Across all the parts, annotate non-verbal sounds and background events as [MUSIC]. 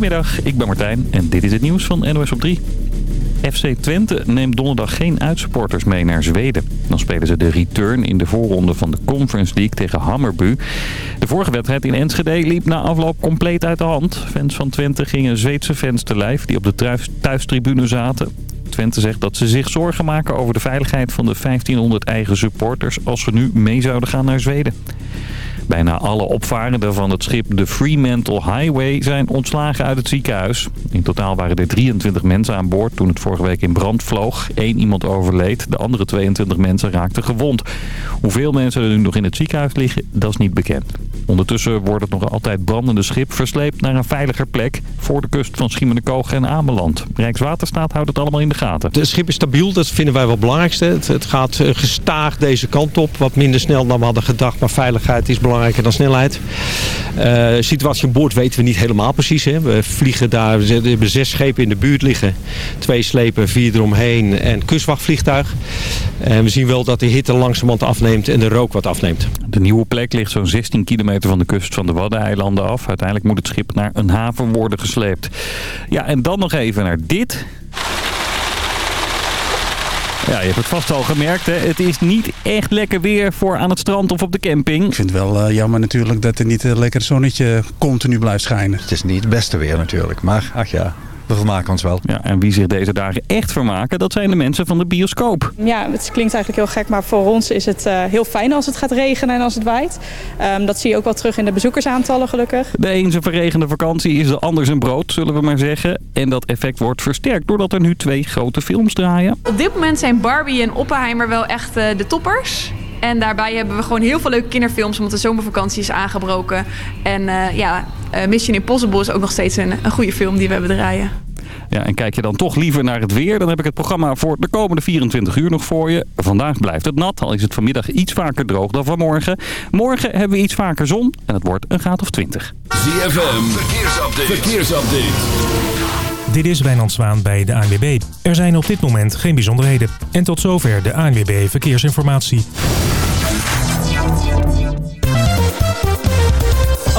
Goedemiddag, ik ben Martijn en dit is het nieuws van NOS op 3. FC Twente neemt donderdag geen uitsupporters mee naar Zweden. Dan spelen ze de return in de voorronde van de Conference League tegen Hammerbu. De vorige wedstrijd in Enschede liep na afloop compleet uit de hand. Fans van Twente gingen Zweedse fans te lijf die op de thuistribune zaten. Twente zegt dat ze zich zorgen maken over de veiligheid van de 1500 eigen supporters als ze nu mee zouden gaan naar Zweden. Bijna alle opvarenden van het schip de Fremantle Highway zijn ontslagen uit het ziekenhuis. In totaal waren er 23 mensen aan boord toen het vorige week in brand vloog. Eén iemand overleed, de andere 22 mensen raakten gewond. Hoeveel mensen er nu nog in het ziekenhuis liggen, dat is niet bekend. Ondertussen wordt het nog altijd brandende schip versleept naar een veiliger plek... voor de kust van Schiermonnikoog en Ameland. Rijkswaterstaat houdt het allemaal in de gaten. Het schip is stabiel, dat vinden wij wel het belangrijkste. Het, gaat eh, gestaag deze kant op, wat minder snel dan we hadden gedacht. Maar veiligheid is belangrijk belangrijker dan snelheid. Uh, situatie aan boord weten we niet helemaal precies. Hè. We vliegen daar, we hebben zes schepen in de buurt liggen. Twee slepen, vier eromheen en kustwachtvliegtuig. En we zien wel dat de hitte langzamerhand afneemt en de rook wat afneemt. De nieuwe plek ligt zo'n 16 kilometer van de kust van de Waddeneilanden af. Uiteindelijk moet het schip naar een haven worden gesleept. Ja, en dan nog even naar dit. Ja, je hebt het vast al gemerkt. Hè? Het is niet echt lekker weer voor aan het strand of op de camping. Ik vind het wel uh, jammer natuurlijk dat er niet een lekker zonnetje continu blijft schijnen. Het is niet het beste weer natuurlijk, maar ach ja, we vermaken ons wel. Ja, en wie zich deze dagen echt vermaken, dat zijn de mensen van de bioscoop. Ja, het klinkt eigenlijk heel gek, maar voor ons is het uh, heel fijn als het gaat regenen en als het waait. Um, dat zie je ook wel terug in de bezoekersaantallen gelukkig. De een zijn verregende vakantie is de ander zijn brood, zullen we maar zeggen. En dat effect wordt versterkt doordat er nu twee grote films draaien. Op dit moment zijn Barbie en Oppenheimer wel echt uh, de toppers. En daarbij hebben we gewoon heel veel leuke kinderfilms, omdat de zomervakantie is aangebroken. En uh, ja, Mission Impossible is ook nog steeds een, een goede film die we hebben draaien. Ja, en kijk je dan toch liever naar het weer, dan heb ik het programma voor de komende 24 uur nog voor je. Vandaag blijft het nat, al is het vanmiddag iets vaker droog dan vanmorgen. Morgen hebben we iets vaker zon en het wordt een graad of 20. ZFM, verkeersupdate. verkeersupdate. Dit is Wijnand Zwaan bij de ANWB. Er zijn op dit moment geen bijzonderheden. En tot zover de ANWB Verkeersinformatie.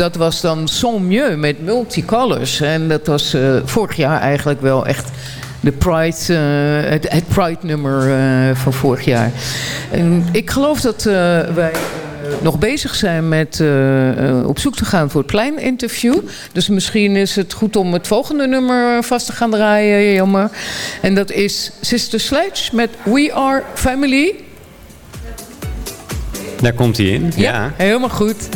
dat was dan Son Mieux met Multicolors. En dat was eh, vorig jaar eigenlijk wel echt de Pride, eh, het, Pride-nummer eh, van vorig jaar. En ik geloof dat wij nog bezig zijn met op zoek te gaan voor het pleininterview. Dus misschien is het goed om het volgende nummer vast te gaan draaien, jammer. En dat is Sister Sledge met We Are Family. Daar komt hij in, ja. ja. Helemaal goed.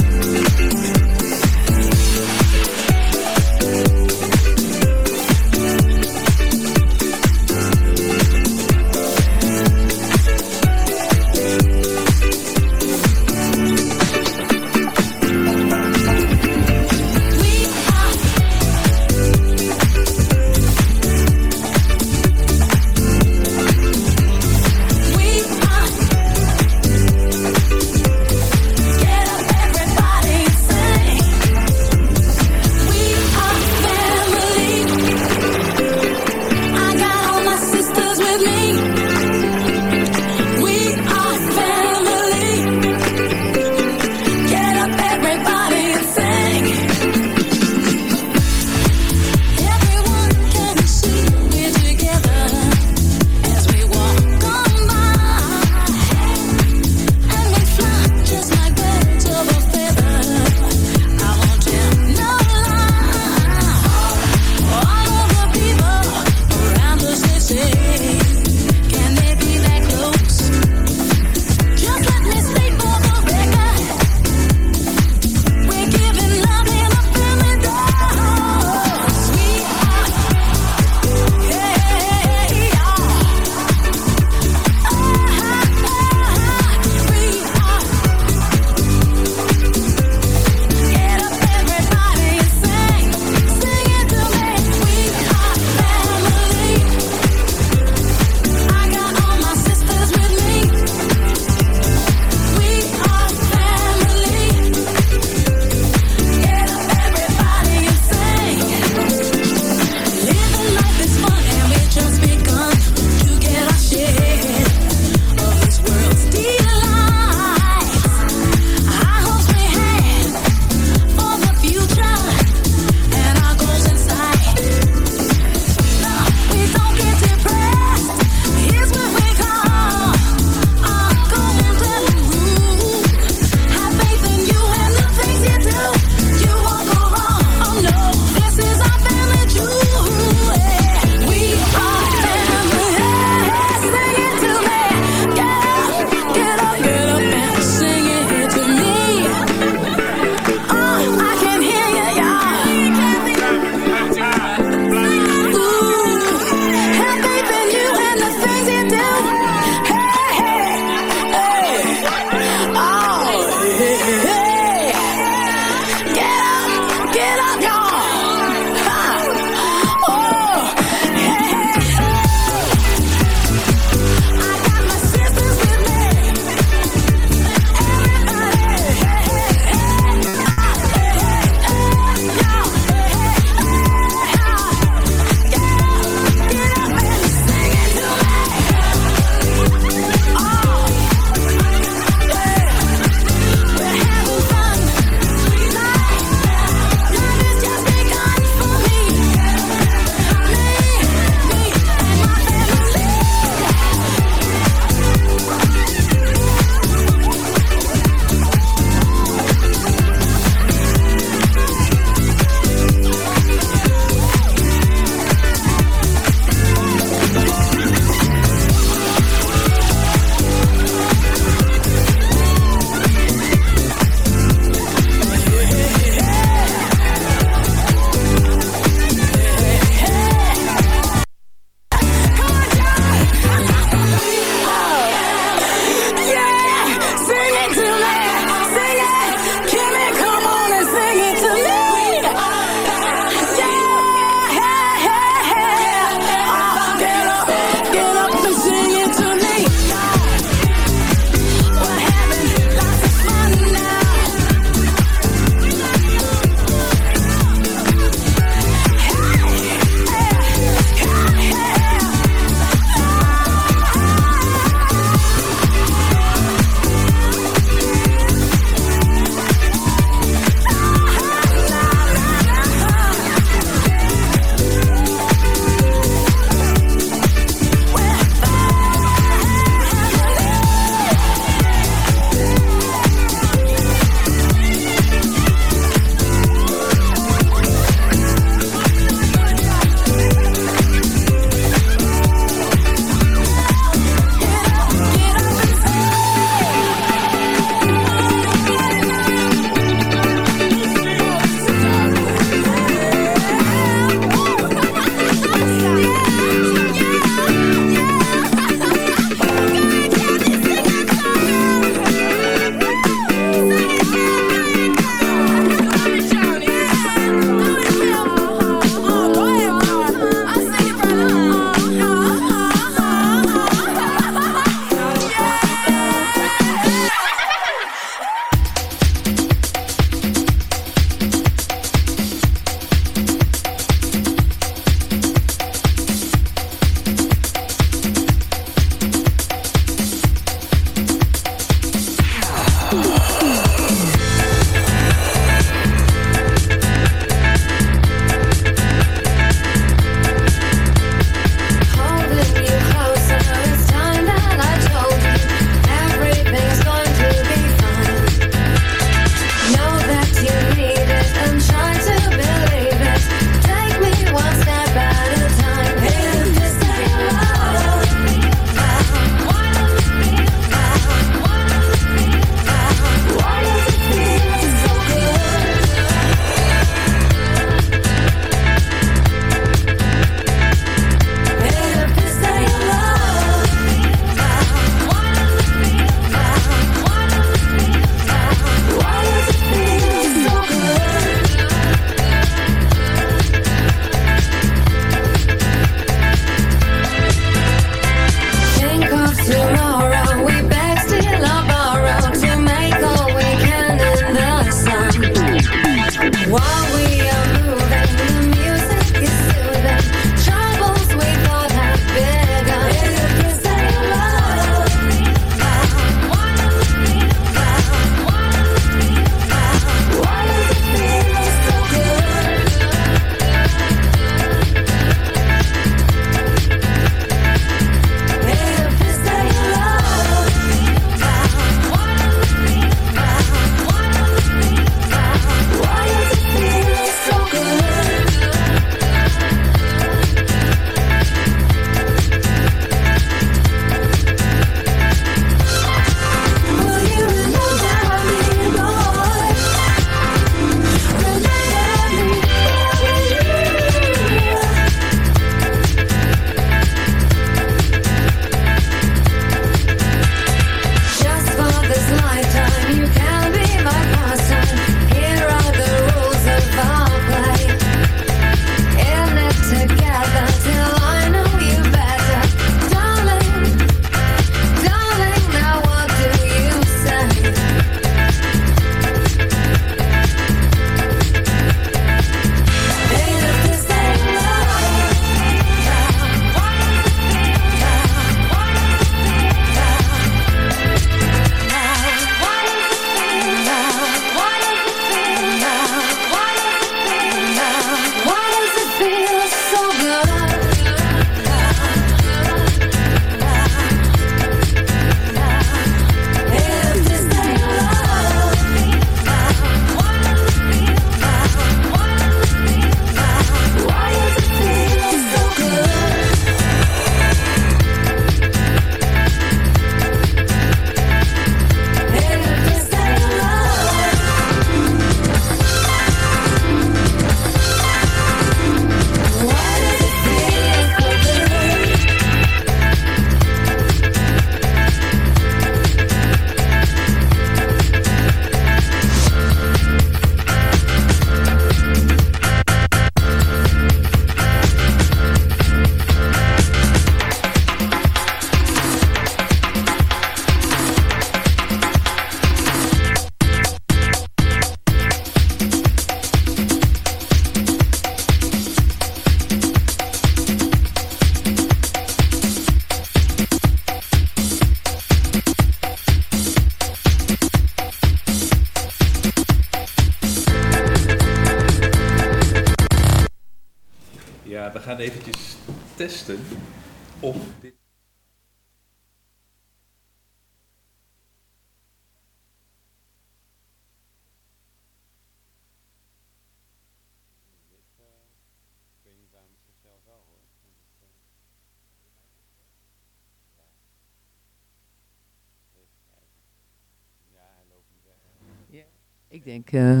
Ik denk, eh,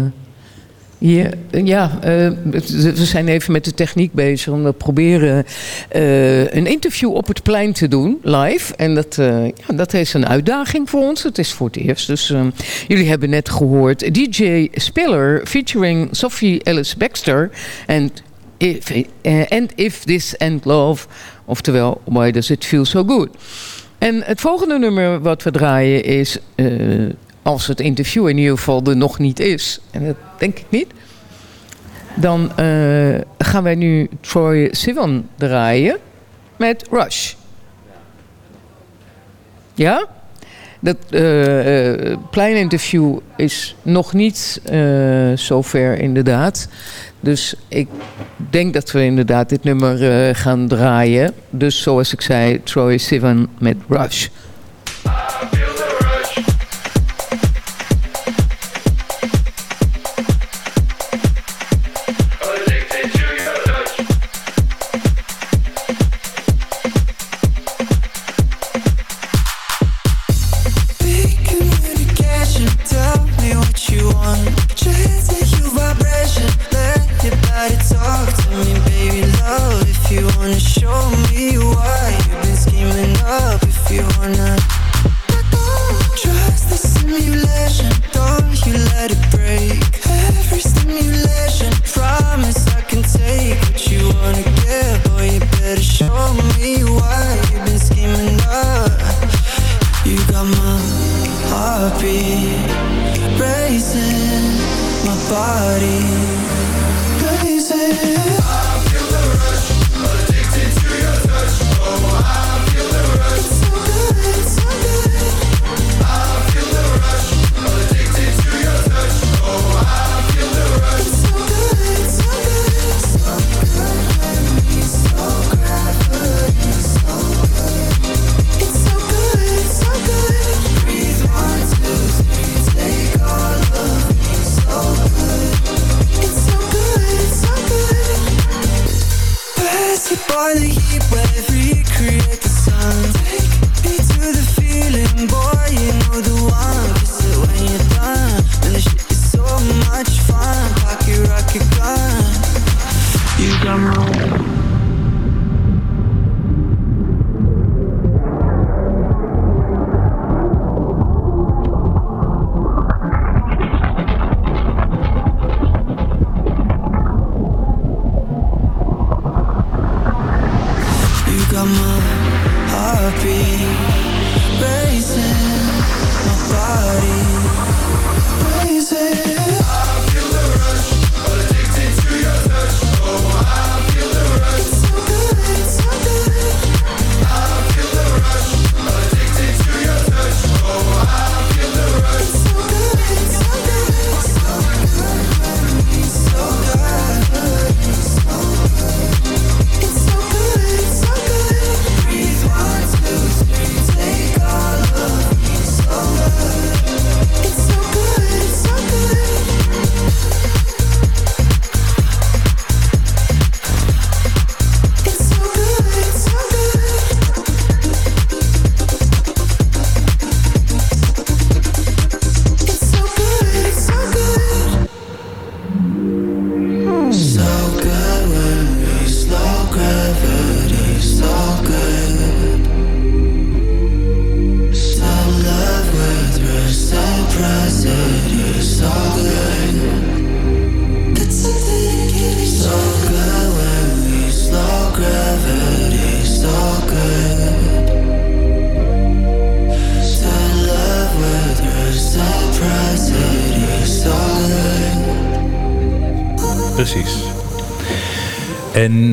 ja, ja eh, we zijn even met de techniek bezig om te proberen een interview op het plein te doen, live. En dat, ja, dat is een uitdaging voor ons. Het is voor het eerst. Dus jullie hebben net gehoord DJ Spiller featuring Sophie Ellis Baxter. En if, and if This End Love, oftewel Why Does It Feel So Good. En het volgende nummer wat we draaien is als het interview in ieder geval er nog niet is, en dat denk ik niet, dan uh, gaan wij nu Troy Sivan draaien met Rush. Ja? Dat eh, eh, pleininterview is nog niet eh, zover inderdaad. Dus ik denk dat we inderdaad dit nummer eh, gaan draaien. Dus zoals ik zei, Troy Sivan met Rush.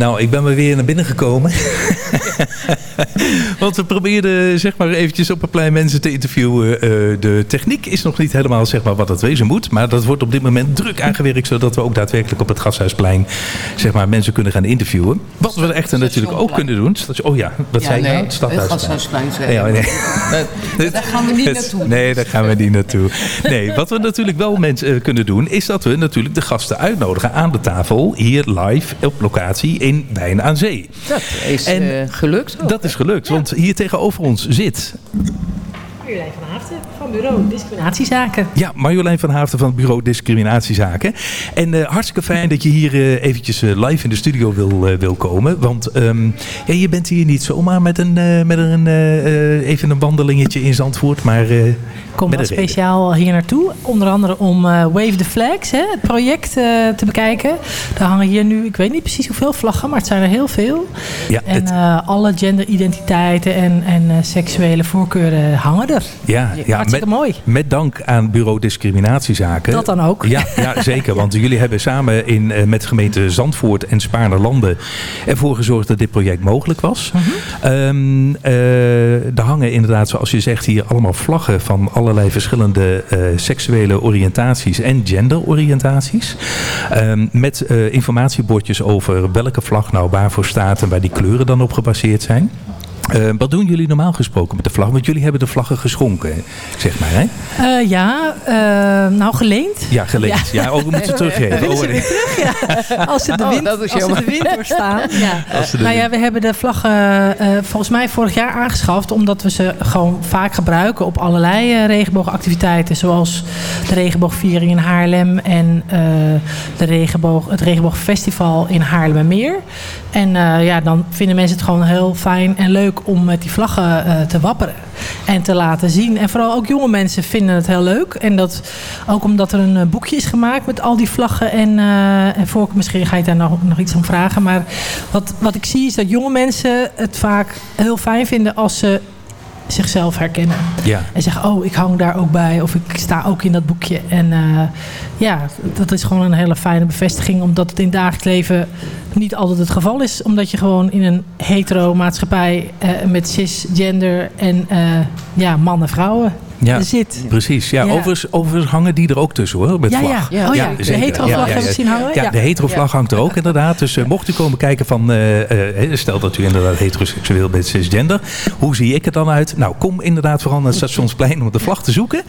Nou, ik ben weer naar binnen gekomen. [LAUGHS] Want we probeerden zeg maar eventjes op een plein mensen te interviewen. Eh, de techniek is nog niet helemaal zeg maar wat het wezen moet. Maar dat wordt op dit moment druk aangewerkt. Zodat we ook daadwerkelijk op het Gasthuisplein zeg maar, mensen kunnen gaan interviewen. Wat we echter natuurlijk ook kunnen doen. Oh ja, wat Ja, zei je nee, nou? Het Stadhuisplein. het Gasthuisplein zei Ja, nee. [LAUGHS] Daar gaan we niet naartoe. Nee, daar gaan we niet naartoe. Nee, wat we natuurlijk wel mensen eh, kunnen doen... is dat we natuurlijk de gasten uitnodigen aan de tafel... hier live op locatie in Wijn aan Zee. Dat is En eh, gelukt. Dat is gelukt, want hier tegenover ons zit... Van van Bureau Discriminatiezaken. Ja, Marjolein van Haafden van het bureau Discriminatiezaken. En eh, hartstikke fijn dat je hier eh, eventjes eh, live in de studio wil, wil komen. Want ehm, ja, je bent hier niet zomaar met een, met een even een wandelingetje in Zandvoort, maar kom wel speciaal hier naartoe. Onder andere om Wave the Flags, hè, het project te bekijken. Daar hangen hier nu, ik weet niet precies hoeveel vlaggen, maar het zijn er heel veel. Ja, en het- alle genderidentiteiten en, en seksuele voorkeuren hangen er. Ja, ja Hartstikke hartstikke mooi. Met dank aan bureau discriminatiezaken. Dat dan ook. Ja, ja [LAUGHS] zeker. Want jullie hebben samen in, eh, met gemeente Zandvoort en Spaarne-Landen ervoor gezorgd dat dit project mogelijk was. Eh, er hangen inderdaad, zoals je zegt, hier allemaal vlaggen van allerlei verschillende eh, seksuele oriëntaties en genderoriëntaties. Ehm, met informatiebordjes over welke vlag nou waarvoor staat en waar die kleuren dan op gebaseerd zijn. Eh, wat doen jullie normaal gesproken met de vlag? Want jullie hebben de vlaggen geschonken, zeg maar, hè? Eh, ja, eh, nou geleend. Ja, geleend. Ja, oh, we moeten [LAUGHS] ze teruggeven. Willen ze Oh, weer terug? Ja. [LAUGHS] Als ze de Oh, wind, [LAUGHS] als ze de jammer. wind doorstaan. Ja. Nou ja, we hebben de vlaggen eh, volgens mij vorig jaar aangeschaft. Omdat we ze gewoon vaak gebruiken op allerlei regenboogactiviteiten. Zoals de regenboogviering in Haarlem. En eh, de regenboog, het regenboogfestival in Haarlemmermeer. En eh, ja, dan vinden mensen het gewoon heel fijn en leuk om met die vlaggen eh, te wapperen. En te laten zien. En vooral ook jonge mensen vinden het heel leuk. En dat ook omdat er een eh, boekje is gemaakt met al die vlaggen. En, voor, misschien ga je daar nog, nog iets om vragen. Maar wat, wat ik zie is dat jonge mensen het vaak heel fijn vinden als ze zichzelf herkennen. Ja. En zeggen, oh, ik hang daar ook bij. Of ik sta ook in dat boekje. En eh, ja, dat is gewoon een hele fijne bevestiging. Omdat het in het dagelijks leven niet altijd het geval is. Omdat je gewoon in een hetero maatschappij eh, met cisgender en eh, ja, mannen vrouwen Ja, zit. precies. Ja, Ja. Overigens, overigens hangen die er ook tussen hoor, met Ja, vlag. Ja. Oh ja, de hetero-vlag hebben we zien hangen. Ja, Ja. de hetero-vlag hangt er ook inderdaad. Dus eh, mocht u komen kijken van, eh, eh, stel dat u inderdaad heteroseksueel bent, cisgender. Hoe zie ik er dan uit? Nou, kom inderdaad vooral naar het Stationsplein om de vlag te zoeken.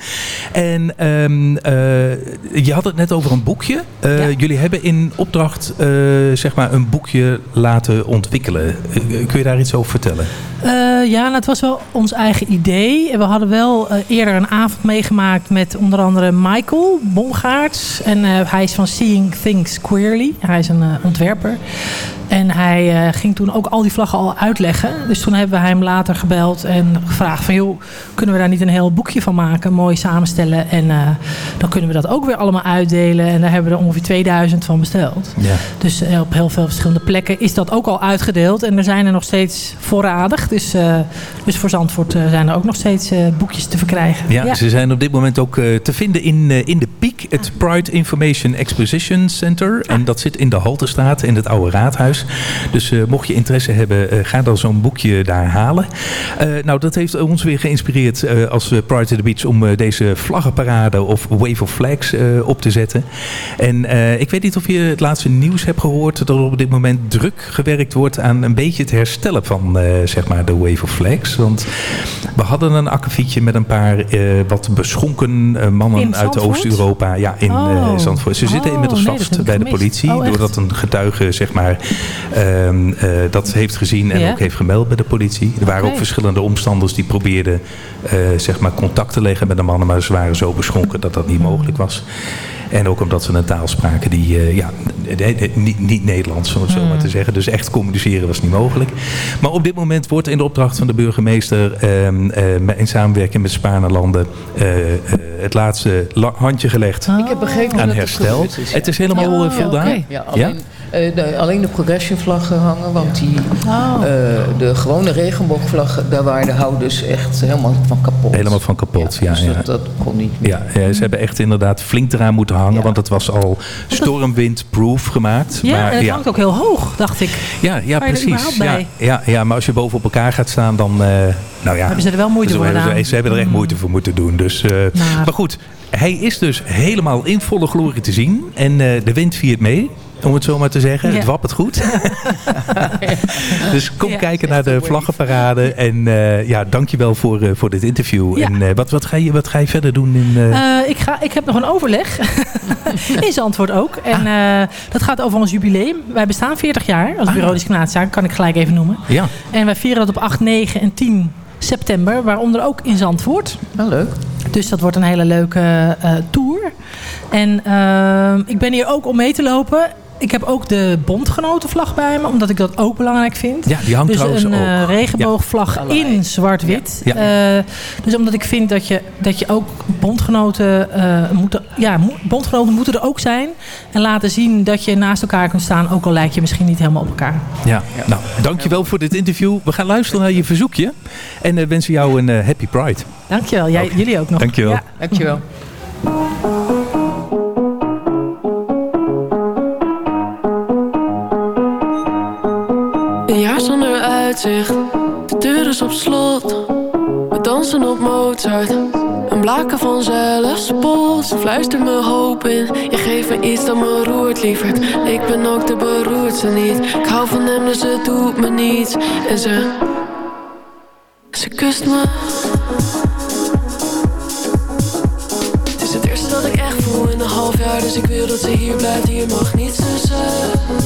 En ehm, eh, je had het net over een boekje. Eh, Jullie hebben in opdracht eh, zeg maar een boekje laten ontwikkelen. Kun je daar iets over vertellen? Eh, ja, nou, het was wel ons eigen idee. En We hadden wel eerder een avond meegemaakt met onder andere Michael Bongaerts. En eh, hij is van Seeing Things Queerly. Hij is een eh, ontwerper. En hij eh, ging toen ook al die vlaggen al uitleggen. Dus toen hebben we hem later gebeld en gevraagd van... joh, kunnen we daar niet een heel boekje van maken? Mooi samenstellen. En dan kunnen we dat ook weer allemaal uitdelen. En daar hebben we er ongeveer 2000 van besteld. Ja. Dus op heel veel verschillende plekken is dat ook al uitgedeeld. En er zijn er nog steeds voorradig. Dus, dus voor Zandvoort zijn er ook nog steeds boekjes te verkrijgen. Ja, ze zijn op dit moment ook eh, te vinden in, eh, in de Piek, het Pride Information Exposition Center. En dat zit in de Haltestraat, in het oude raadhuis. Dus eh, mocht je interesse hebben, ga dan zo'n boekje daar halen. Nou, dat heeft ons weer geïnspireerd als Pride to the Beach om deze vlaggenparade of Wave of Flags op te zetten. En ik weet niet of je het laatste nieuws hebt gehoord dat er op dit moment druk gewerkt wordt aan een beetje het herstellen van zeg maar de Wave of Flags. Want we hadden een akkefietje met een paar eh, wat beschonken eh, mannen uit? Oost-Europa. Ja, in eh, Oh. Zandvoort. Ze zitten Oh, inmiddels nee, vast bij de politie. Oh, doordat een getuige zeg maar, ehm, eh, dat heeft gezien en ook heeft gemeld bij de politie. Er waren ook verschillende omstanders die probeerden zeg maar contact te leggen met de mannen. Maar ze waren zo beschonken dat dat niet mogelijk was. En ook omdat ze een taal spraken die eh, ja, niet, niet Nederlands, om het zo maar te zeggen. Dus echt communiceren was niet mogelijk. Maar op dit moment wordt in de opdracht van de burgemeester... ehm, eh, met- in samenwerking met Spaarnerlanden... eh, eh, het laatste la- handje gelegd Ik heb begrepen aan dat herstel. Het, is, ja. Het is helemaal voldaan? Ja, alleen, eh, de, alleen de progression vlaggen hangen, want die, Oh. eh, de gewone regenboogvlaggen, daar waren de houders echt helemaal van kapot. Helemaal van kapot, ja. dus ja, dat, dat kon niet meer. Ja, ja, ze hebben echt inderdaad flink eraan moeten hangen, want het was al stormwindproof gemaakt. Ja, maar, en het ja, hangt ook heel hoog, dacht ik. ja, ja, precies. Ja, ja, ja, maar als je boven op elkaar gaat staan, dan. eh, nou ja, Hebben ze er wel moeite voor gedaan? Ze, ze hebben er echt moeite voor moeten doen. Dus, eh, Nou. Maar goed, hij is dus helemaal in volle glorie te zien. En eh, de wind viert mee. Om het zo maar te zeggen. Ja. Het wappert goed. [LAUGHS] [LAUGHS] dus kom Ja, kijken naar de vlaggenparade. En eh ja, dankjewel voor, eh, voor dit interview. Ja. En eh, wat, wat, ga je, wat ga je verder doen? In, eh, Eh, ik, ga, ik heb nog een overleg. [LAUGHS] in Zandvoort ook. En Ah. eh, dat gaat over ons jubileum. Wij bestaan 40 jaar als bureau discriminatiezaken. Kan ik gelijk even noemen. ja. En wij vieren dat op 8, 9 en 10 september. Waaronder ook in Zandvoort. Wel leuk. Dus dat wordt een hele leuke eh, tour. En eh, ik ben hier ook om mee te lopen. Ik heb ook de bondgenotenvlag bij me, omdat ik dat ook belangrijk vind. Ja, die hangt dus trouwens een eh, regenboogvlag Ja. in zwart-wit. Ja. Eh, dus omdat ik vind dat je, dat je ook bondgenoten eh, moeten, ja, bondgenoten moeten er ook zijn en laten zien dat je naast elkaar kunt staan, ook al lijk je misschien niet helemaal op elkaar. Ja. nou, dankjewel voor dit interview. We gaan luisteren naar je verzoekje. En eh, wensen jou een happy pride. Dankjewel. Jij, Jullie ook nog. Dankjewel. Ja. Dankjewel. De deur is op slot. We dansen op Mozart, een blaken van zelfspot. Ze fluistert me hoop in, je geeft me iets dat me roert, lieverd. Ik ben ook de beroerdste niet, ik hou van hem dus het doet me niets. En ze, ze kust me. Het is het eerste dat ik echt voel in een half jaar, dus ik wil dat ze hier blijft. Hier mag niets tussen.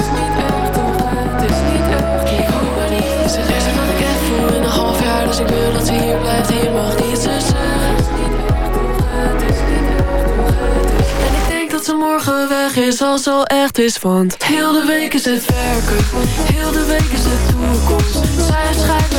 morgen weg is als al echt is Want heel de week is het werken. Heel de week is het toekomst. Zij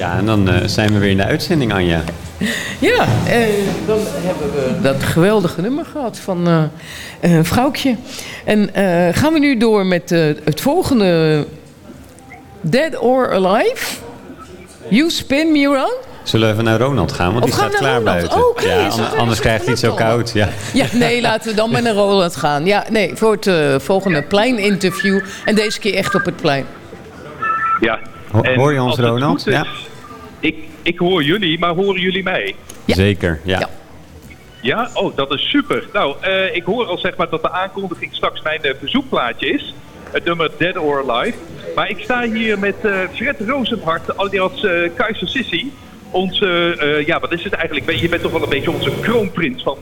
Ja, en dan eh, zijn we weer in de uitzending, Anja. [LAUGHS] Ja, eh, dan hebben we dat geweldige nummer gehad van eh eh, Vrouwtje. En eh, gaan we nu door met eh, het volgende Dead or Alive. You spin me around. Zullen we even naar Ronald gaan, want Of die gaan staat klaar Ronald? buiten. Oké, ja, an- anders krijgt hij het zo koud. Ja. Ja, nee, [LAUGHS] laten we dan maar naar Roland gaan. Ja, nee, voor het volgende pleininterview. En deze keer echt op het plein. Ja. Ho- hoor je ons, Ronald? is, Ja. Ik, ik hoor jullie, maar horen jullie mij? Zeker, ja. Ja? Oh, dat is super. Nou, eh, ik hoor al zeg maar dat de aankondiging straks mijn eh, verzoekplaatje is. Het nummer Dead or Alive. Maar ik sta hier met eh, Fred Rozenhart, alias eh Kaiser Sissy. Onze, eh, ja, wat is het eigenlijk? Je bent toch wel een beetje onze kroonprins van...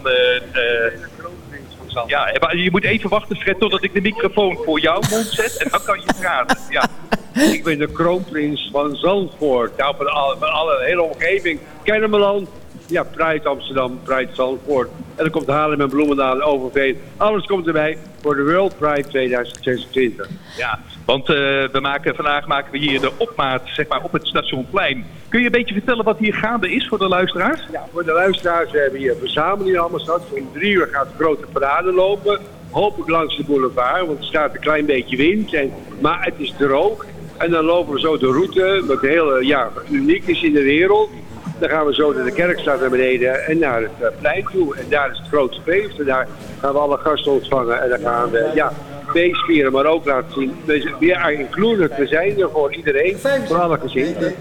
ja, maar je moet even wachten, Fred, totdat ik de microfoon voor jouw mond zet. En dan kan je praten. Ja. [LAUGHS] Ik ben de kroonprins van Zandvoort. Nou, van alle, van alle hele omgeving. Kennemerland. Ja, Pride Amsterdam, Pride Zandvoort. En dan komt Haarlem en Bloemendaal en Overveen. Alles komt erbij voor de World Pride 2026. Ja, want eh, we maken, vandaag maken we hier de opmaat zeg maar, op het stationplein. Kun je een beetje vertellen wat hier gaande is voor de luisteraars? Ja, voor de luisteraars we hebben hier een verzameling straks. Om drie uur gaat de grote parade lopen. Hopelijk langs de boulevard, want er staat een klein beetje wind. Maar het is droog. En dan lopen we zo de route, wat heel ja, uniek is in de wereld. Dan gaan we zo naar de Kerkstraat naar beneden en naar het eh, plein toe. En daar is het grootste feest. En daar gaan we alle gasten ontvangen. En dan gaan we, ja, meespieren, maar ook laten zien. We, we are included. We zijn er voor iedereen, voor alle gezinnen.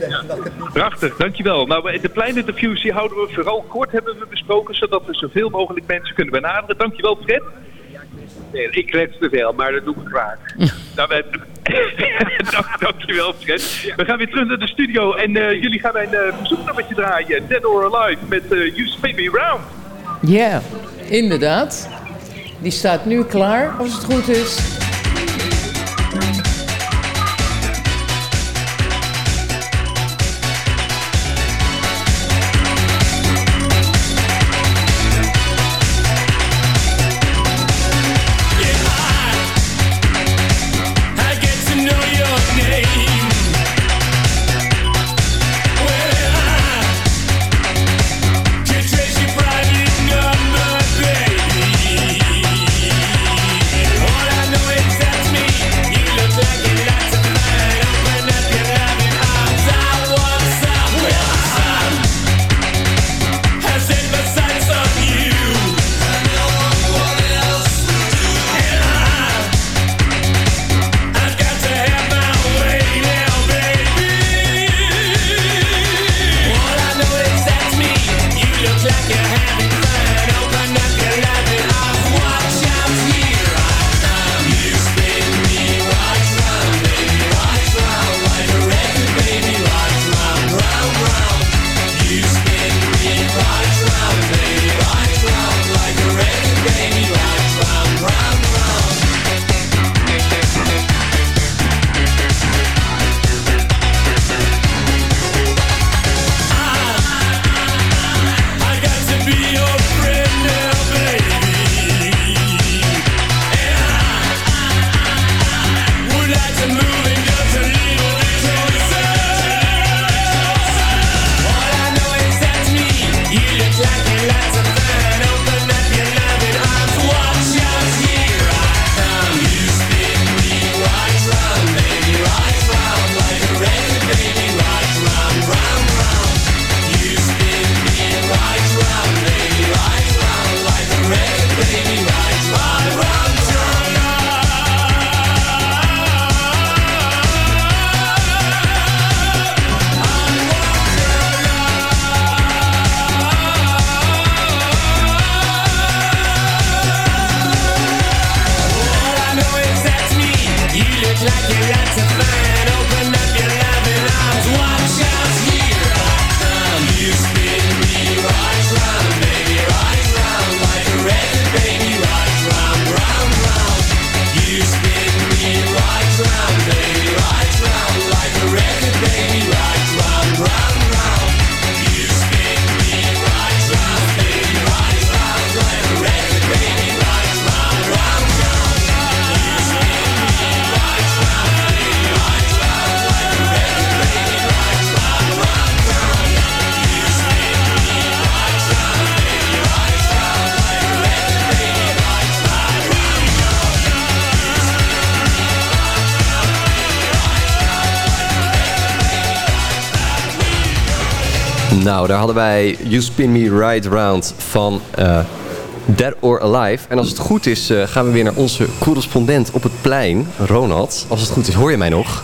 Prachtig, dankjewel. Nou, de pleininterviews die houden we vooral kort, hebben we besproken, zodat we zoveel mogelijk mensen kunnen benaderen. Dankjewel Fred. Nee, ik klets te veel, maar dat doe ik graag. [LAUGHS] Nou, wij- [LAUGHS] Dank, dankjewel Fred. We gaan weer terug naar de studio en eh, jullie gaan mijn uh, verzoeknummertje draaien. Dead or Alive met uh, You Spin Me Round. Ja, inderdaad. Die staat nu klaar, als het goed is. Nou, daar hadden wij You Spin Me Right Round van eh, Dead or Alive. En als het goed is, eh, gaan we weer naar onze correspondent op het plein, Ronald. Als het goed is, hoor je mij nog?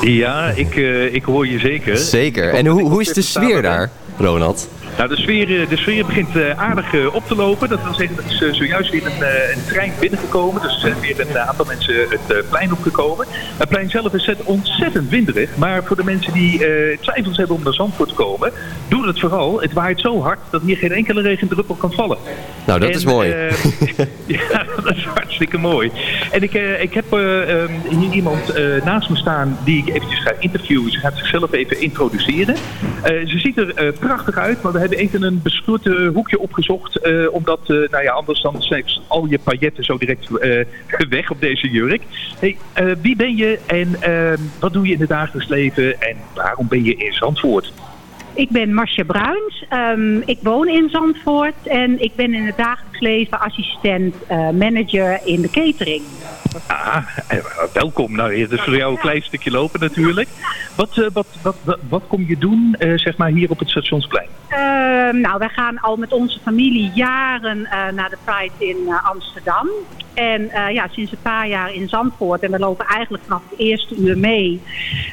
Ja, ik, eh, ik hoor je zeker. Zeker. En hoe, hoe is de sfeer daar, Ronald? Nou, de sfeer, eh, de sfeer begint eh, aardig eh, op te lopen. Dat wil zeggen, er is zojuist weer een, een trein binnengekomen. Dus er zijn weer een aantal mensen het plein opgekomen. Het plein zelf is het ontzettend winderig. Maar voor de mensen die twijfels hebben om naar Zandvoort te komen, doe het vooral. Het waait zo hard dat hier geen enkele regendruppel kan vallen. Nou, dat En, is mooi. [LAUGHS] ja, dat is hartstikke mooi. En ik, ik heb eh, ehm, hier iemand naast me staan die ik eventjes ga interviewen. Ze gaat zichzelf even introduceren. Ze ziet er prachtig uit, maar we hebben even een beschutte hoekje opgezocht. eh, omdat, eh, nou ja, anders dan zijn al je pailletten zo direct eh, weg op deze jurk. Hey, eh, wie ben je en ehm, wat doe je in het dagelijks leven en waarom ben je in Zandvoort? Ik ben Marcia Bruins. Ehm, ik woon in Zandvoort en ik ben in het dagelijks leven assistent eh, manager in de catering. Ah, eh, welkom. Nou, het is voor jou een klein stukje lopen natuurlijk. Wat, eh, wat, wat, wat, wat kom je doen, zeg maar, hier op het stationsplein? Ehm, nou, wij gaan al met onze familie jaren naar de Pride in Amsterdam. En ja, sinds een paar jaar in Zandvoort. En we lopen eigenlijk vanaf het eerste uur mee.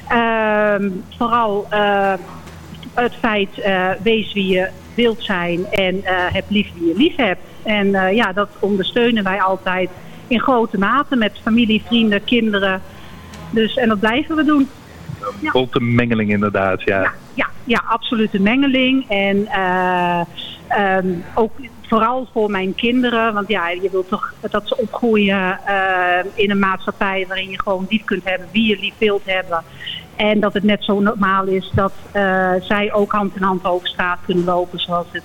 Ehm, vooral het feit, eh, wees wie je wilt zijn en eh, heb lief wie je lief hebt. En eh, ja, dat ondersteunen wij altijd in grote mate met familie, vrienden, kinderen. Dus, en dat blijven we doen. Ja. Grote mengeling inderdaad, ja. Ja, ja, absolute mengeling. En eh, ehm, ook vooral voor mijn kinderen. Want ja, je wilt toch dat ze opgroeien in een maatschappij waarin je gewoon lief kunt hebben wie je lief wilt hebben. En dat het net zo normaal is dat eh, zij ook hand in hand over straat kunnen lopen zoals het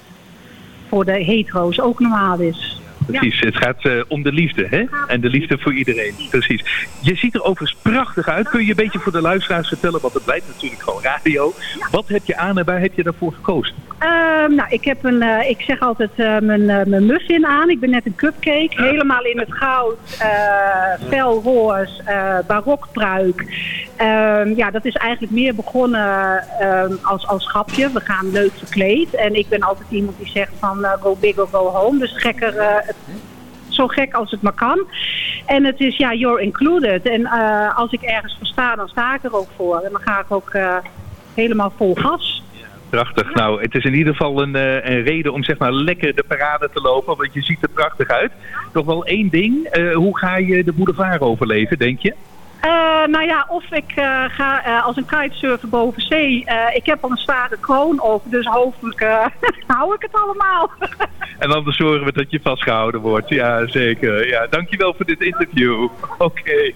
voor de hetero's ook normaal is. Precies, het gaat eh, om de liefde, hè? En de liefde voor iedereen, precies. Je ziet er overigens prachtig uit. Kun je een beetje voor de luisteraars vertellen, want het blijft natuurlijk gewoon radio. Wat heb je aan en waar heb je daarvoor gekozen? Ehm, nou, ik heb een, eh, ik zeg altijd eh, mijn, mijn muffin aan. Ik ben net een cupcake, helemaal in het goud, felroze, uh, barokpruik. Ehm, ja, dat is eigenlijk meer begonnen ehm, als, als grapje. We gaan leuk verkleed. En ik ben altijd iemand die zegt van go big or go home. Dus gekker, zo gek als het maar kan. En het is ja, you're included. En eh, als ik ergens voor sta, dan sta ik er ook voor. En dan ga ik ook eh, helemaal vol gas. Prachtig. Nou, het is in ieder geval een, eh, een reden om zeg maar lekker de parade te lopen, want je ziet er prachtig uit. Nog wel één ding. hoe ga je de boulevard overleven, denk je? Eh, nou ja, of ik eh, ga eh, als een kitesurfer boven zee. Ik heb al een zware kroon op, dus hopelijk [LAUGHS] hou ik het allemaal. [LAUGHS] En anders zorgen we dat je vastgehouden wordt. Ja, zeker. Ja, dankjewel voor dit interview. [LAUGHS] Oké.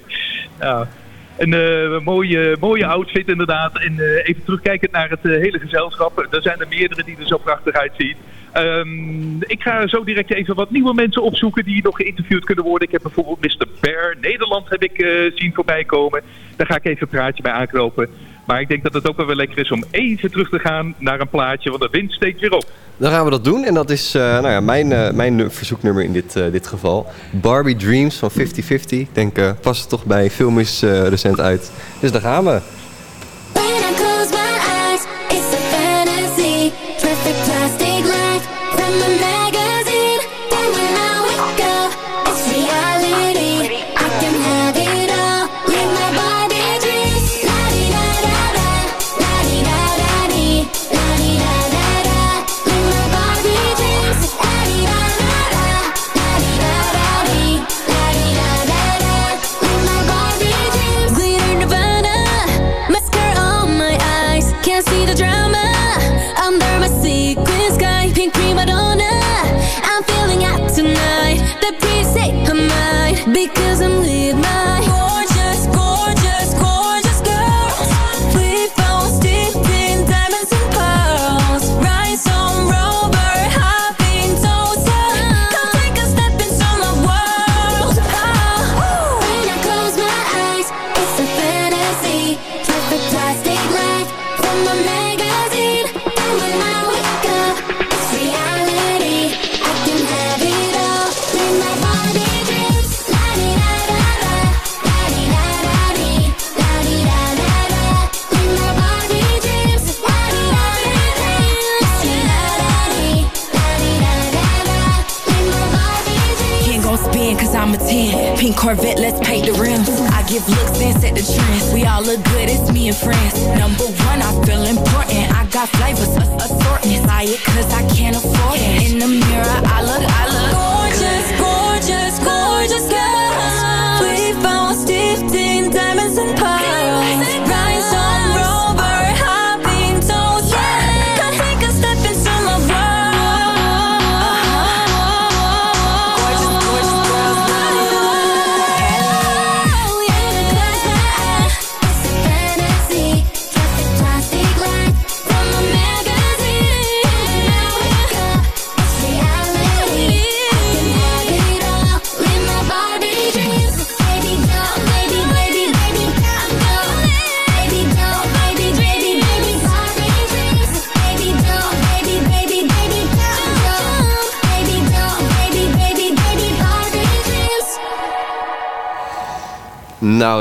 Een eh, mooie, mooie outfit inderdaad. En eh, even terugkijkend naar het eh, hele gezelschap. Er zijn er meerdere die er zo prachtig uitzien. Ehm, ik ga zo direct even wat nieuwe mensen opzoeken die nog geïnterviewd kunnen worden. Ik heb bijvoorbeeld Mr. Bear Nederland heb ik zien voorbij komen. Daar ga ik even een praatje bij aanknopen. Maar ik denk dat het ook wel weer lekker is om even terug te gaan naar een plaatje, want de wind steekt weer op. Dan gaan we dat doen. En dat is eh, nou ja, mijn, eh, mijn nu- verzoeknummer in dit, eh, dit geval. Barbie Dreams van 50-50. Ik denk, past er toch bij. Film is recent uit. Dus daar gaan we.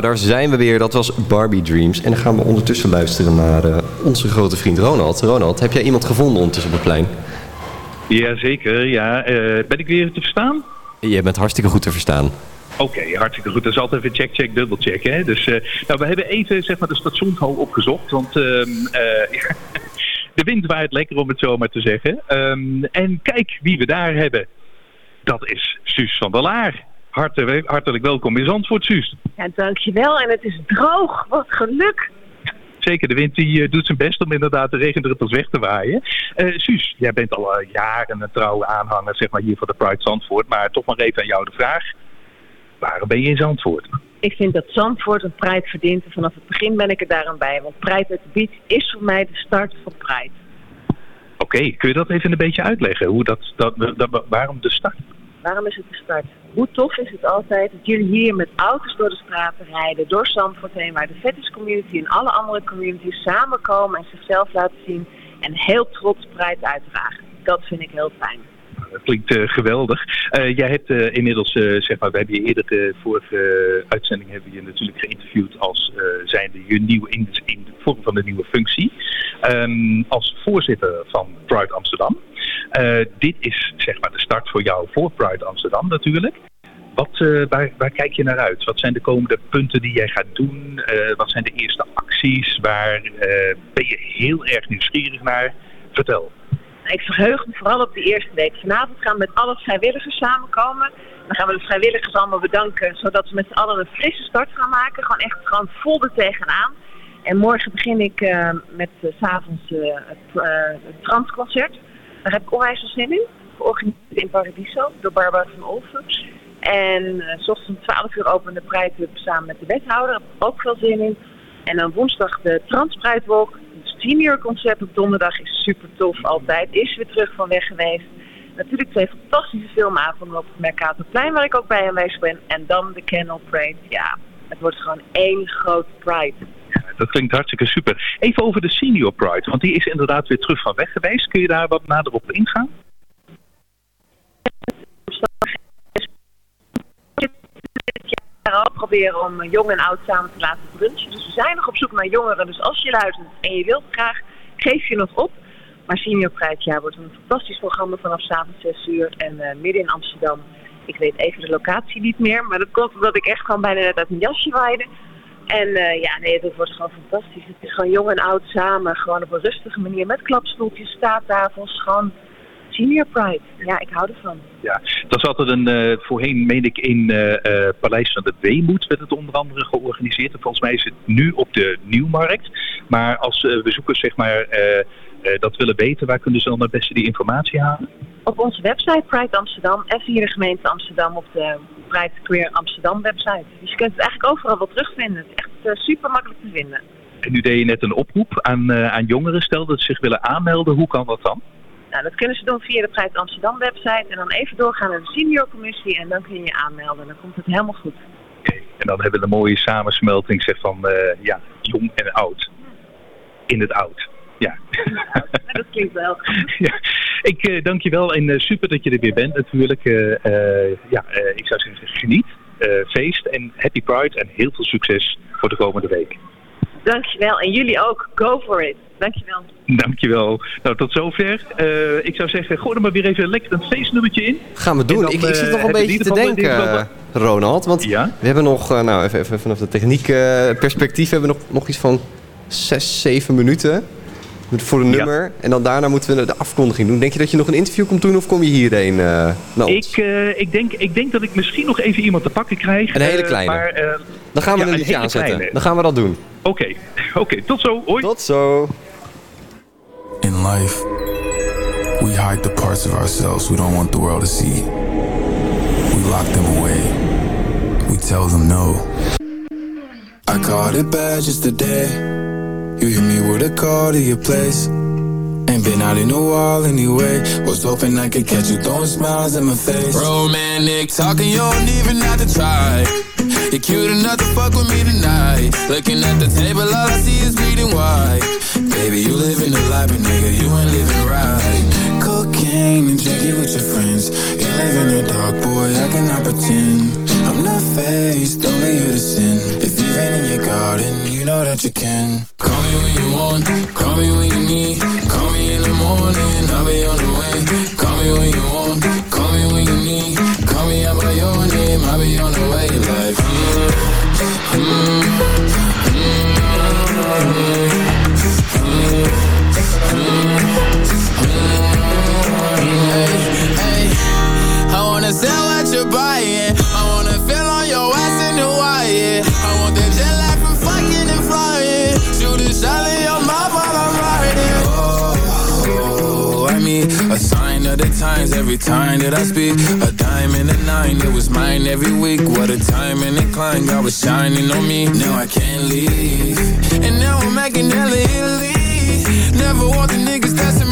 Daar zijn we weer. Dat was Barbie Dreams. En dan gaan we ondertussen luisteren naar eh, onze grote vriend Ronald. Ronald, heb jij iemand gevonden ondertussen op het plein? Jazeker, ja. Eh, ben ik weer te verstaan? Je bent hartstikke goed te verstaan. Oké, hartstikke goed. Dat is altijd even check, check, dubbel check. Hè? Dus eh, nou, we hebben even zeg maar, de stationshal opgezocht. Want ehm, eh, [LAUGHS] de wind waait lekker om het zo maar te zeggen. Ehm, en kijk wie we daar hebben. Dat is Suus van der Laar. Hartelijk, hartelijk welkom in Zandvoort, Suus. Ja, dankjewel. En het is droog. Wat geluk. Zeker, de wind die, eh, doet zijn best om inderdaad de regendruppels weg te waaien. Eh Suus, jij bent al eh, jaren een trouwe aanhanger zeg maar, hier van de Pride Zandvoort. Maar toch maar even aan jou de vraag. Waarom ben je in Zandvoort? Ik vind dat Zandvoort een Pride verdient. En vanaf het begin ben ik er daaraan bij. Want Pride at the Beach is voor mij de start van Pride. Oké, kun je dat even een beetje uitleggen? Hoe dat, dat, dat, waarom de start? Waarom is het de start? Hoe tof is het altijd dat jullie hier met auto's door de straten rijden, door Zandvoort heen, waar de fetish community en alle andere communities samenkomen en zichzelf laten zien en heel trots Pride uitdragen. Dat vind ik heel fijn. Dat klinkt eh, geweldig. Eh, jij hebt eh, inmiddels, eh, zeg maar, we hebben je eerder de vorige uitzending hebben je natuurlijk geïnterviewd als eh, zijnde je nieuwe in, in de vorm van de nieuwe functie. Ehm, als voorzitter van Pride Amsterdam. Eh, dit is zeg maar de start voor jou voor Pride Amsterdam natuurlijk. Wat, eh, waar, kijk je naar uit? Wat zijn de komende punten die jij gaat doen? Eh, wat zijn de eerste acties? Waar eh, ben je heel erg nieuwsgierig naar? Vertel. Ik verheug me vooral op de eerste week. Vanavond gaan we met alle vrijwilligers samenkomen. Dan gaan we de vrijwilligers allemaal bedanken, zodat we met z'n allen een frisse start gaan maken. Gewoon echt gewoon vol er tegenaan. En morgen begin ik eh, met uh, s'avonds eh, het, transconcert. Daar heb ik onwijs veel zin in. Georganiseerd in Paradiso door Barbara van Olven. En s ochtends om 12 uur openen de Pride samen met de wethouder. Daar heb ik ook veel zin in. En dan woensdag de Transpruitwalk. Senior concert op donderdag is super tof altijd. Is weer terug van weg geweest. Natuurlijk twee fantastische filmavonden op het Mercatorplein waar ik ook bij aanwezig ben. En dan de Kennel Parade. Ja, het wordt gewoon één groot Pride. Dat klinkt hartstikke super. Even over de Senior Pride, want die is inderdaad weer terug van weg geweest. Kun je daar wat nader op ingaan? Proberen om eh, jong en oud samen te laten brunchen. Dus we zijn nog op zoek naar jongeren. Dus als je luistert en je wilt graag, geef je nog op. Maar Senior Pridejaar wordt een fantastisch programma vanaf s'avonds 6 uur en eh, midden in Amsterdam. Ik weet even de locatie niet meer, maar dat komt omdat ik echt gewoon bijna net uit een jasje waaide. En eh, ja, nee, dat wordt gewoon fantastisch. Het is gewoon jong en oud samen, gewoon op een rustige manier met klapstoeltjes, staattafels, gewoon Senior Pride. Ja, ik hou ervan. Ja, dat is altijd een, eh, voorheen meen ik in eh, eh, Paleis van de Weemoed werd het onder andere georganiseerd. En volgens mij is het nu op de Nieuwmarkt. Maar als bezoekers zeg maar dat willen weten, waar kunnen ze dan het beste die informatie halen? Op onze website Pride Amsterdam en via de gemeente Amsterdam op de Pride Queer Amsterdam website. Dus je kunt het eigenlijk overal wel terugvinden. Het is echt super makkelijk te vinden. En nu deed je net een oproep aan, aan jongeren. Stel dat ze zich willen aanmelden, hoe kan dat dan? Nou, dat kunnen ze doen via de Pride Amsterdam website en dan even doorgaan naar de senior commissie en dan kun je je aanmelden. Dan komt het helemaal goed. En dan hebben we een mooie samensmelting zeg, van eh, ja, jong en oud. In het oud. Ja. [LAUGHS] dat klinkt wel. [LAUGHS] ja. Ik eh, dank je wel en eh, super dat je er weer bent natuurlijk. Ja, ik zou zeggen, geniet, feest en happy pride en heel veel succes voor de komende week. Dankjewel en jullie ook. Go for it. Dankjewel. Dankjewel. Nou, tot zover. Eh, ik zou zeggen, gooi er maar weer even lekker een feestnummertje in. Gaan we doen. Dan, ik, ik zit eh, nog een beetje te denken, eh, Ronald. Want we hebben nog, nou even, even vanaf de techniek eh, perspectief, hebben we nog, nog iets van 6, 7 minuten voor een nummer. En dan daarna moeten we de afkondiging doen. Denk je dat je nog een interview komt doen of kom je hierheen eh, naar ons? Ik, eh, ik, denk, ik denk dat ik misschien nog even iemand te pakken krijg. Een hele eh, kleine. maar, eh, Dan gaan we ja, een liedje hele aanzetten. kleine. Dan gaan we dat doen. Oké, [LAUGHS] oké. tot zo. Hoi. Tot zo. In life, we hide the parts of ourselves we don't want the world to see. We lock them away. We tell them no. I caught it bad just today. You hit me with a call to your place. Ain't been out in a while anyway. Was hoping I could catch you throwing smiles in my face. Romantic talking, you don't even have to try. You're cute enough to fuck with me tonight. Looking at the table, all I see is bleeding white. Baby, you living the life, but nigga, you ain't living right. Cocaine and drinking with your friends. You live in the dark, boy, I cannot pretend. I'm not faced, only you to sin. If you can. Call me when you want, call me when you need. Call me in the morning, I'll be on the way. Call me when you want, call me when you need. Call me out by your name, I'll be on the way. Like, mm, mm, I of the times every time that I speak. A dime and a nine, it was mine every week. What a time and a climb, God was shining on me. Now I can't leave. And now I'm making hella Italy. Never want the niggas that's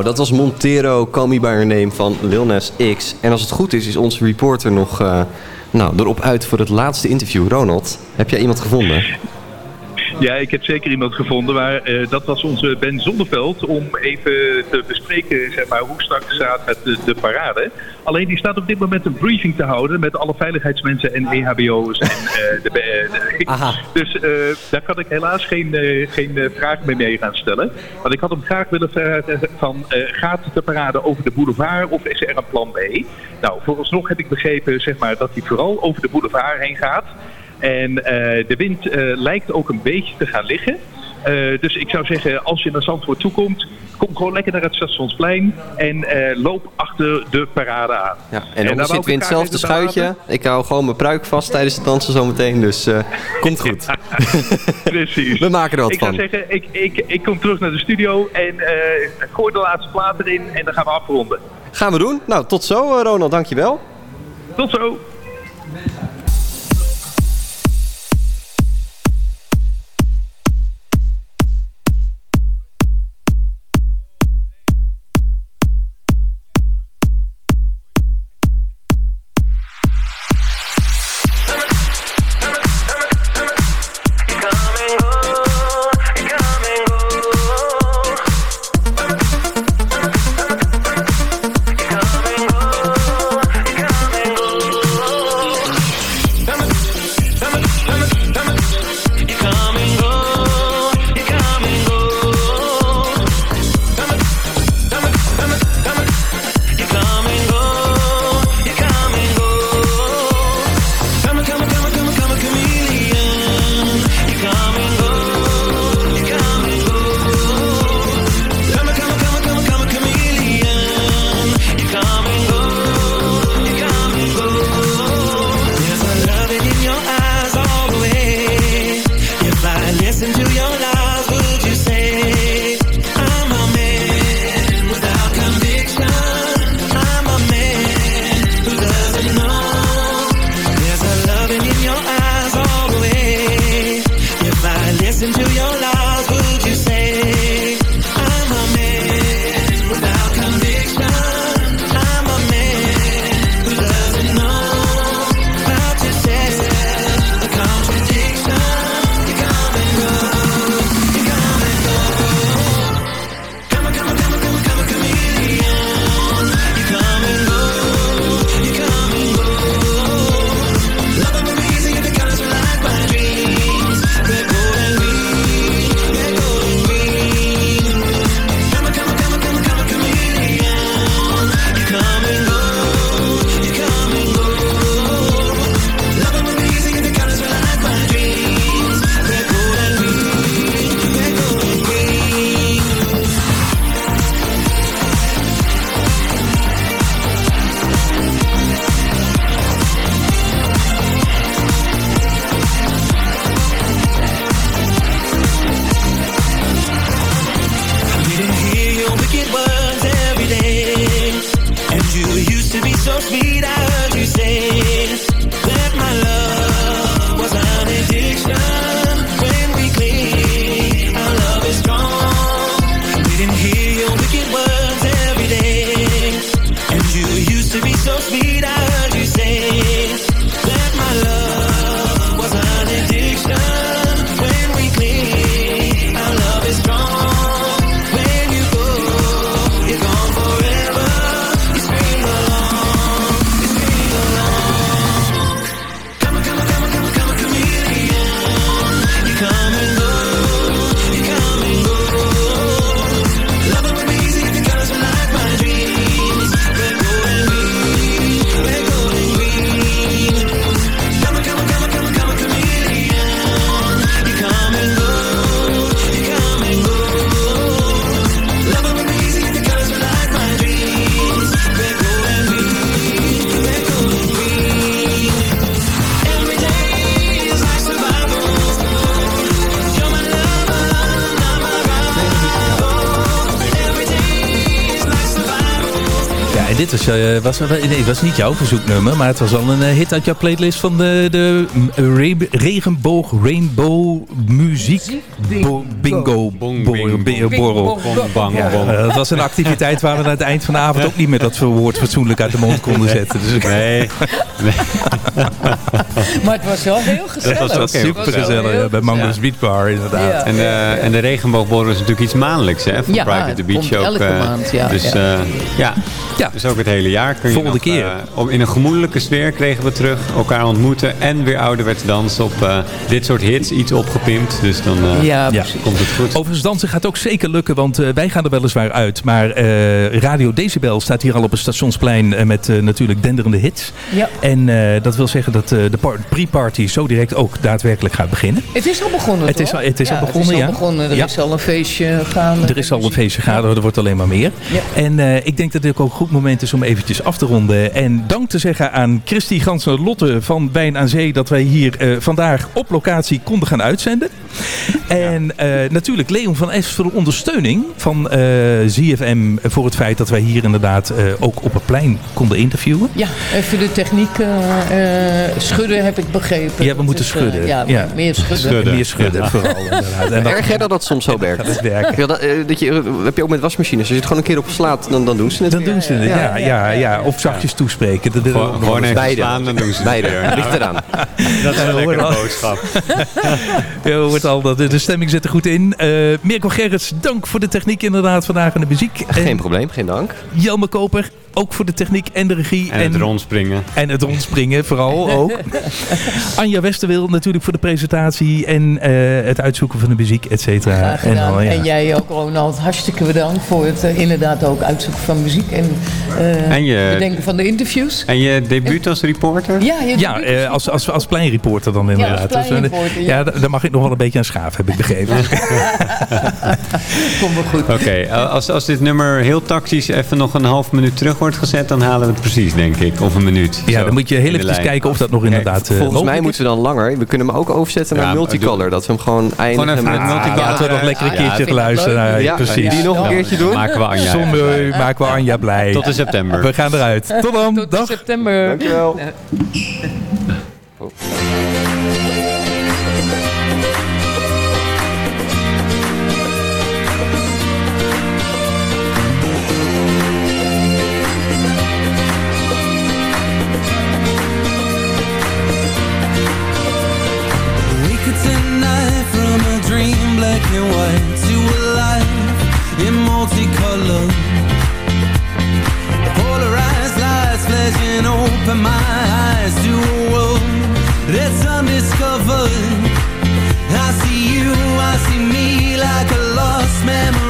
Nou, dat was Montero, Call Me By Name van Lil X. En als het goed is, is onze reporter nog eh, nou, erop uit voor het laatste interview. Ronald, heb jij iemand gevonden? Ja, ik heb zeker iemand gevonden, maar eh, dat was onze Ben Zonneveld om even te bespreken zeg maar, hoe straks staat met de, de parade. Alleen die staat op dit moment een briefing te houden met alle veiligheidsmensen en EHBO's. En, eh, de, de- dus eh, daar kan ik helaas geen, eh, geen eh, vraag mee mee gaan stellen. Want ik had hem graag willen vragen van, eh, gaat de parade over de boulevard of is er een plan B? Nou, vooralsnog heb ik begrepen zeg maar, dat hij vooral over de boulevard heen gaat. En eh, de wind eh, lijkt ook een beetje te gaan liggen. Eh, dus ik zou zeggen, als je naar Zandvoort toekomt, kom gewoon lekker naar het Stationsplein en loop achter de parade aan. Ja, en dan ik we in hetzelfde schuitje. Ik hou gewoon mijn pruik vast tijdens het dansen zometeen, dus komt goed. [LAUGHS] Precies. We maken er wat ik van. zou zeggen, ik, ik, ik kom terug naar de studio en gooi de laatste plaat erin en dan gaan we afronden. Gaan we doen. Nou, tot zo Ronald, dankjewel. Tot zo. Dit was, eh, was, nee, het was niet jouw verzoeknummer, maar het was al een eh, hit uit jouw playlist van de, de re- regenboog rainbow muziek bo- bingo borrel. Ja, eh, dat was een activiteit waar we aan het eind van de avond ook niet meer dat woord fatsoenlijk uit de mond konden zetten. Dus Nee. [LAUGHS] Maar het was wel heel gezellig. dat was heel super gezellig. bij Mango's Ja. Beach Bar inderdaad. Ja. En, eh, en de regenboogborrel is natuurlijk iets maandelijks, hè? Van het Beach ook. elke eh, maand, ja, Dus ja. ja. ja. Ja. Dus ook het hele jaar kun je Volgende nog, keer. eh, op, in een gemoedelijke sfeer kregen we terug. Elkaar ontmoeten en weer ouderwets dansen op eh, dit soort hits. Iets opgepimpt. Dus dan eh, Ja, komt het goed. Overigens, dansen gaat ook zeker lukken, want eh, wij gaan er weliswaar uit. Maar eh, Radio Decibel staat hier al op het stationsplein met eh, natuurlijk denderende hits. Ja. En eh, dat wil zeggen dat eh, de par- pre-party zo direct ook daadwerkelijk gaat beginnen. Het is al begonnen, Het is al- het is al Ja, begonnen, Het is ja. al begonnen. Er Ja. is al een feestje gaande. Er is al een feestje gaande, er wordt alleen maar meer. Ja. En eh, ik denk dat dit ook een goed moment is om eventjes af te ronden. En dank te zeggen aan Christy Gansner Lotte van Wijn aan Zee... dat wij hier eh, vandaag op locatie konden gaan uitzenden. En eh, natuurlijk Leon van Es voor de ondersteuning van eh, ZFM... voor het feit dat wij hier inderdaad eh, ook op het plein konden interviewen. Ja, even de techniek schudden heb ik begrepen. Ja, we moeten Dus, schudden. ja, Ja. meer schudden. Schudden. Meer schudden Ja. vooral inderdaad. En dat- Erg hè dat dat soms zo werkt. dat, dat je, heb je ook met wasmachines. Als je het gewoon een keer op slaat, dan, dan doen ze het Dan weer. doen ze het, ja, ja, ja, Of zachtjes toespreken. Dat- Gewoon, gewoon even Beide. slaan, dan doen ze het Beide, ligt eraan. [LAUGHS] Dat is een we lekkere boodschap. [LAUGHS] Ja, we hoort al dat de stemming zit er goed in. Eh Mirko Gerrits, dank voor de techniek inderdaad vandaag en de muziek. En Geen probleem, geen dank. Jelme Koper, ook voor de techniek en de regie. En het rondspringen. En het rondspringen vooral [LAUGHS] ook. Anja Westerwil natuurlijk voor de presentatie en eh, het uitzoeken van de muziek, et cetera. En, ja. jij ook, Ronald. Hartstikke bedankt voor het eh, inderdaad ook uitzoeken van muziek. En, eh En je- bedenken van de interviews. En je debuut als reporter? Ja, je Ja, eh, als, als, als pleinreporter dan inderdaad. als pleinreporter, Dus, ja. ja, da- daar mag ik nog wel een beetje aan schaaf, heb ik begrepen. [LAUGHS] [LAUGHS] Komt wel goed. Oké, als, als dit nummer heel tactisch even nog een half minuut terug wordt gezet, dan halen we het precies, denk ik. Of een minuut. Ja, Zo, dan moet je heel even lijn. kijken of dat nog inderdaad eh, Volgens mij moeten we dan langer. We kunnen hem ook overzetten naar Ja, multicolor. Dat we hem gewoon eindigen even met met... multicolor. Laten we nog lekker een keertje luisteren. Ja, precies. die nog een keertje doen. Maken we Anja Zonder maken we Anja blij. Tot in september. We gaan eruit. Tot dan. Tot in Dag. september. Dankjewel. Ja. White, to a life in multicolor. Polarized lights flashing open my eyes to a world that's undiscovered. I see you, I see me like a lost memory